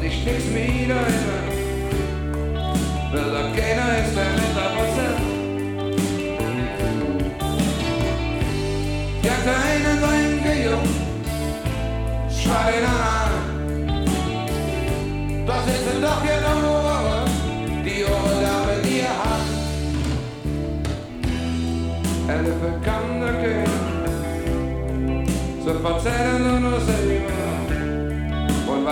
und ich nichts mehr immer, weil da keiner ist, der mit der Prozent. Ja, keinen sein Gejung, schreien an. Ist doch genau Urlaube, die ihr habt. Elfe kan er kunnen, ze verzellen nur noch selber. Und wann es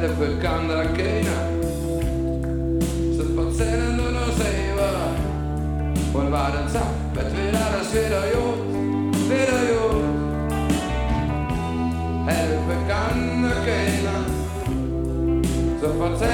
per perché anche Sto pazzendo non sei va Un varenza per tvirare svira io Svira io. Er perché anche Sto pazzendo